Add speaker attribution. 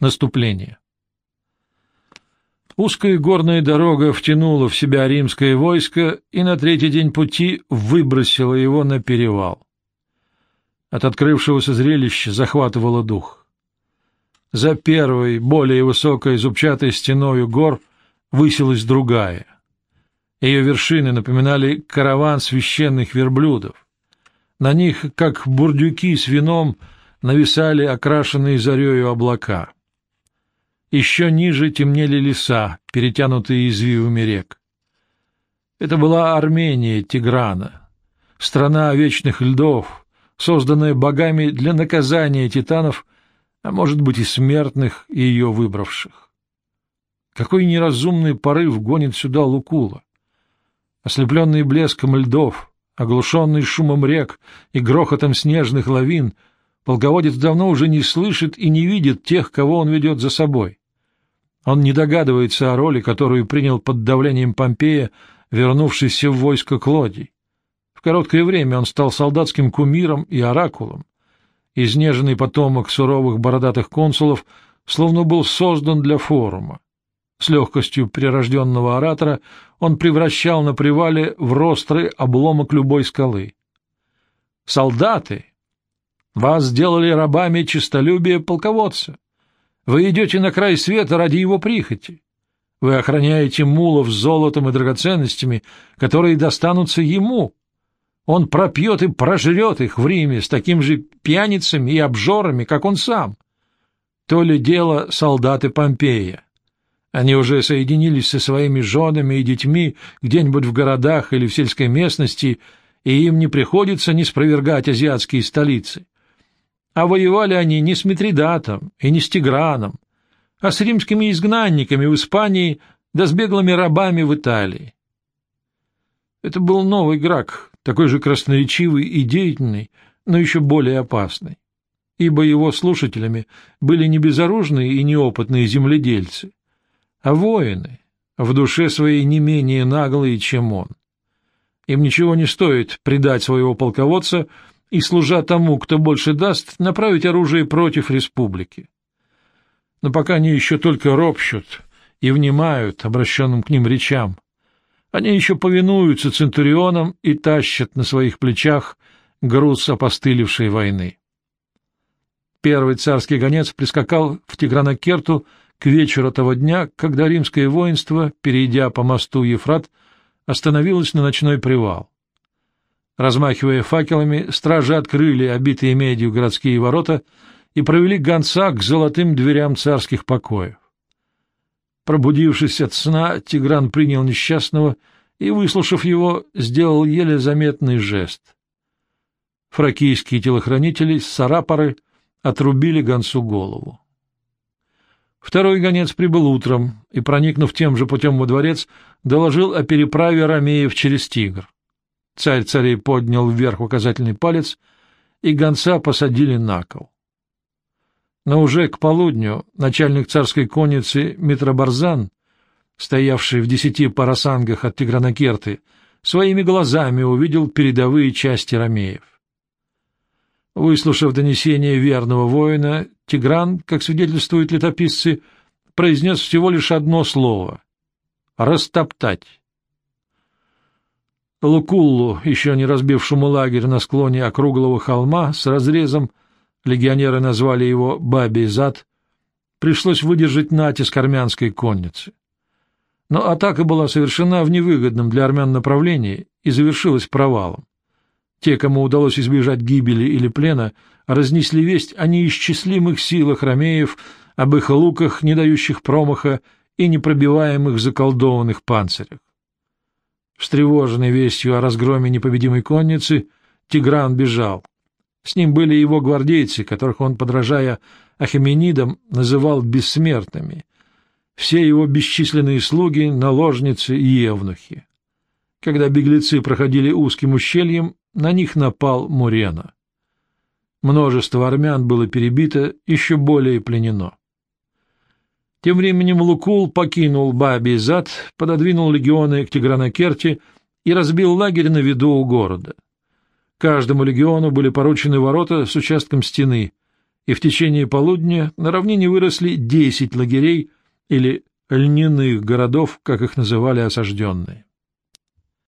Speaker 1: Наступление. Узкая горная дорога втянула в себя римское войско и на третий день пути выбросила его на перевал. От открывшегося зрелища захватывало дух. За первой, более высокой зубчатой стеною гор высилась другая. Ее вершины напоминали караван священных верблюдов. На них, как бурдюки с вином, нависали окрашенные зарею облака. Еще ниже темнели леса, перетянутые извивами рек. Это была Армения Тиграна, страна вечных льдов, созданная богами для наказания титанов, а может быть и смертных, ее выбравших. Какой неразумный порыв гонит сюда Лукула! Ослепленный блеском льдов, оглушенный шумом рек и грохотом снежных лавин, полководец давно уже не слышит и не видит тех, кого он ведет за собой. Он не догадывается о роли, которую принял под давлением Помпея, вернувшийся в войско Клодий. В короткое время он стал солдатским кумиром и оракулом. Изнеженный потомок суровых бородатых консулов словно был создан для форума. С легкостью прирожденного оратора он превращал на привале в ростры обломок любой скалы. «Солдаты! Вас сделали рабами честолюбия полководца!» Вы идете на край света ради его прихоти. Вы охраняете мулов с золотом и драгоценностями, которые достанутся ему. Он пропьет и прожрет их в Риме с таким же пьяницами и обжорами, как он сам. То ли дело солдаты Помпея. Они уже соединились со своими женами и детьми где-нибудь в городах или в сельской местности, и им не приходится не спровергать азиатские столицы. А воевали они не с Митридатом и не с Тиграном, а с римскими изгнанниками в Испании да с беглыми рабами в Италии. Это был новый Грак, такой же красноречивый и деятельный, но еще более опасный, ибо его слушателями были не безоружные и неопытные земледельцы, а воины, в душе своей не менее наглые, чем он. Им ничего не стоит предать своего полководца — и, служа тому, кто больше даст, направить оружие против республики. Но пока они еще только ропщут и внимают обращенным к ним речам, они еще повинуются центурионам и тащат на своих плечах груз опостылевшей войны. Первый царский гонец прискакал в Тигранакерту к вечеру того дня, когда римское воинство, перейдя по мосту Ефрат, остановилось на ночной привал. Размахивая факелами, стражи открыли обитые медью городские ворота и провели гонца к золотым дверям царских покоев. Пробудившись от сна, Тигран принял несчастного и, выслушав его, сделал еле заметный жест. Фракийские телохранители сарапоры отрубили гонцу голову. Второй гонец прибыл утром и, проникнув тем же путем во дворец, доложил о переправе ромеев через Тигр. Царь царей поднял вверх указательный палец, и гонца посадили на кол. Но уже к полудню начальник царской конницы Митробарзан, стоявший в десяти парасангах от Тигранакерты, своими глазами увидел передовые части ромеев. Выслушав донесение верного воина, Тигран, как свидетельствуют летописцы, произнес всего лишь одно слово — «растоптать». Лукуллу, еще не разбившему лагерь на склоне округлого холма с разрезом, легионеры назвали его «Бабий зад», пришлось выдержать натиск армянской конницы. Но атака была совершена в невыгодном для армян направлении и завершилась провалом. Те, кому удалось избежать гибели или плена, разнесли весть о неисчислимых силах ромеев, об их луках, не дающих промаха, и непробиваемых заколдованных панцирях. Встревоженный вестью о разгроме непобедимой конницы, Тигран бежал. С ним были его гвардейцы, которых он, подражая Ахеменидам, называл бессмертными, все его бесчисленные слуги, наложницы и евнухи. Когда беглецы проходили узким ущельем, на них напал Мурена. Множество армян было перебито, еще более пленено. Тем временем Лукул покинул Бабий зад, пододвинул легионы к Тигранакерте и разбил лагерь на виду у города. Каждому легиону были поручены ворота с участком стены, и в течение полудня на равнине выросли десять лагерей или льняных городов, как их называли осажденные.